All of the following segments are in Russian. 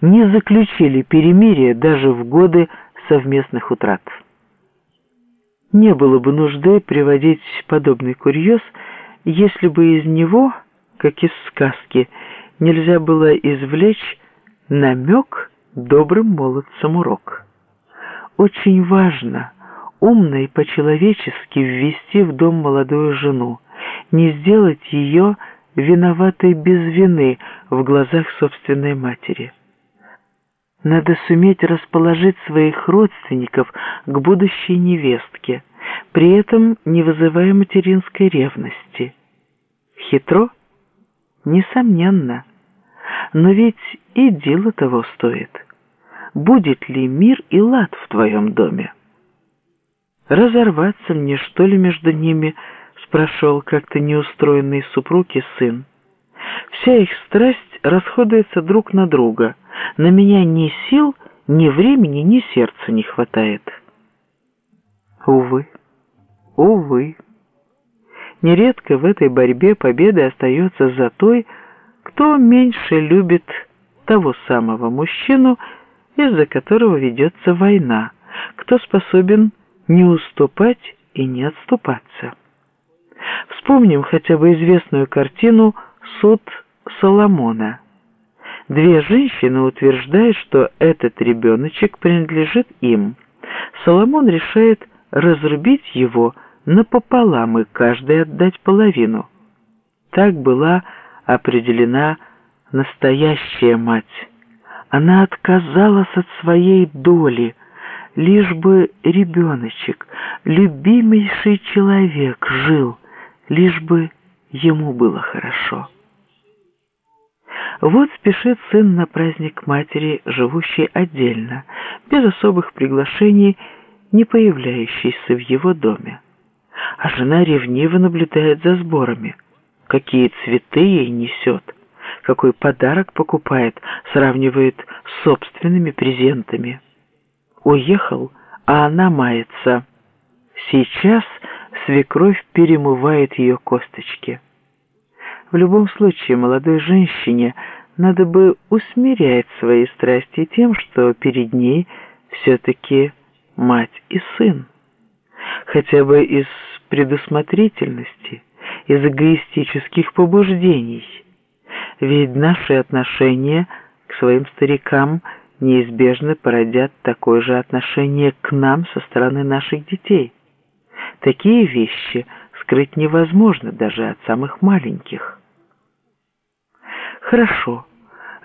не заключили перемирие даже в годы совместных утрат. Не было бы нужды приводить подобный курьез, если бы из него, как из сказки, нельзя было извлечь намек добрым молодцам урок. Очень важно умно и по-человечески ввести в дом молодую жену, не сделать ее виноватой без вины в глазах собственной матери. Надо суметь расположить своих родственников к будущей невестке, при этом не вызывая материнской ревности. Хитро? Несомненно. Но ведь и дело того стоит. Будет ли мир и лад в твоем доме? Разорваться мне, что ли, между ними, спрашивал как-то неустроенный супруг и сын. Вся их страсть расходуется друг на друга. На меня ни сил, ни времени, ни сердца не хватает. Увы, увы. Нередко в этой борьбе победа остается за той, кто меньше любит того самого мужчину, из-за которого ведется война, кто способен не уступать и не отступаться. Вспомним хотя бы известную картину «Суд Соломона». Две женщины утверждают, что этот ребеночек принадлежит им. Соломон решает разрубить его напополам и каждой отдать половину. Так была определена настоящая мать. Она отказалась от своей доли – лишь бы ребеночек, любимейший человек жил, лишь бы ему было хорошо. Вот спешит сын на праздник матери, живущий отдельно, без особых приглашений, не появляющийся в его доме. А жена ревниво наблюдает за сборами. Какие цветы ей несет, какой подарок покупает, сравнивает с собственными презентами уехал, а она мается. Сейчас свекровь перемывает ее косточки. В любом случае молодой женщине надо бы усмирять свои страсти тем, что перед ней все-таки мать и сын. Хотя бы из предусмотрительности, из эгоистических побуждений. Ведь наши отношения к своим старикам – неизбежно породят такое же отношение к нам со стороны наших детей. Такие вещи скрыть невозможно даже от самых маленьких. Хорошо,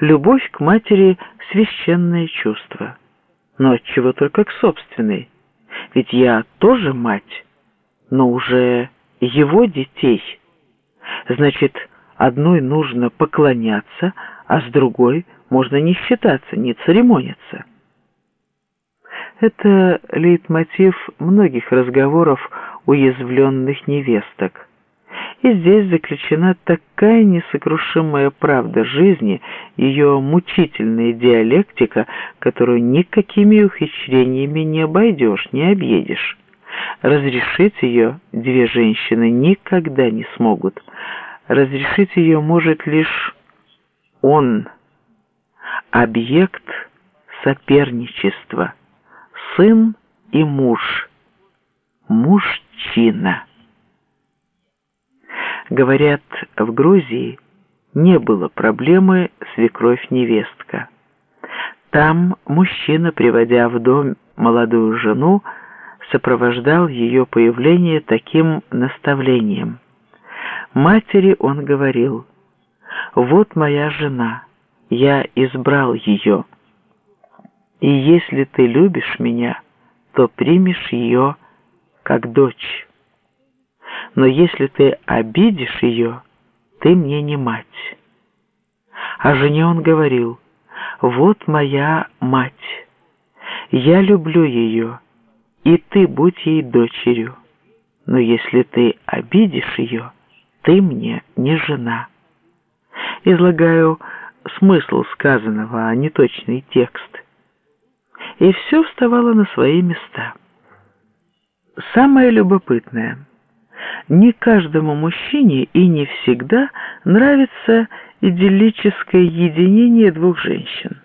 любовь к матери – священное чувство. Но от чего только к собственной? Ведь я тоже мать, но уже его детей. Значит, одной нужно поклоняться, а с другой можно не считаться, не церемониться. Это лейтмотив многих разговоров уязвленных невесток. И здесь заключена такая несокрушимая правда жизни, ее мучительная диалектика, которую никакими ухищрениями не обойдешь, не объедешь. Разрешить ее две женщины никогда не смогут. Разрешить ее может лишь он – объект соперничества, сын и муж, мужчина. Говорят, в Грузии не было проблемы свекровь-невестка. Там мужчина, приводя в дом молодую жену, сопровождал ее появление таким наставлением. Матери он говорил, «Вот моя жена» я избрал ее. И если ты любишь меня, то примешь ее как дочь. Но если ты обидишь ее, ты мне не мать. А жене он говорил, вот моя мать, я люблю ее, и ты будь ей дочерью. Но если ты обидишь ее, ты мне не жена. Излагаю смысл сказанного, а не точный текст. И все вставало на свои места. Самое любопытное. Не каждому мужчине и не всегда нравится идиллическое единение двух женщин.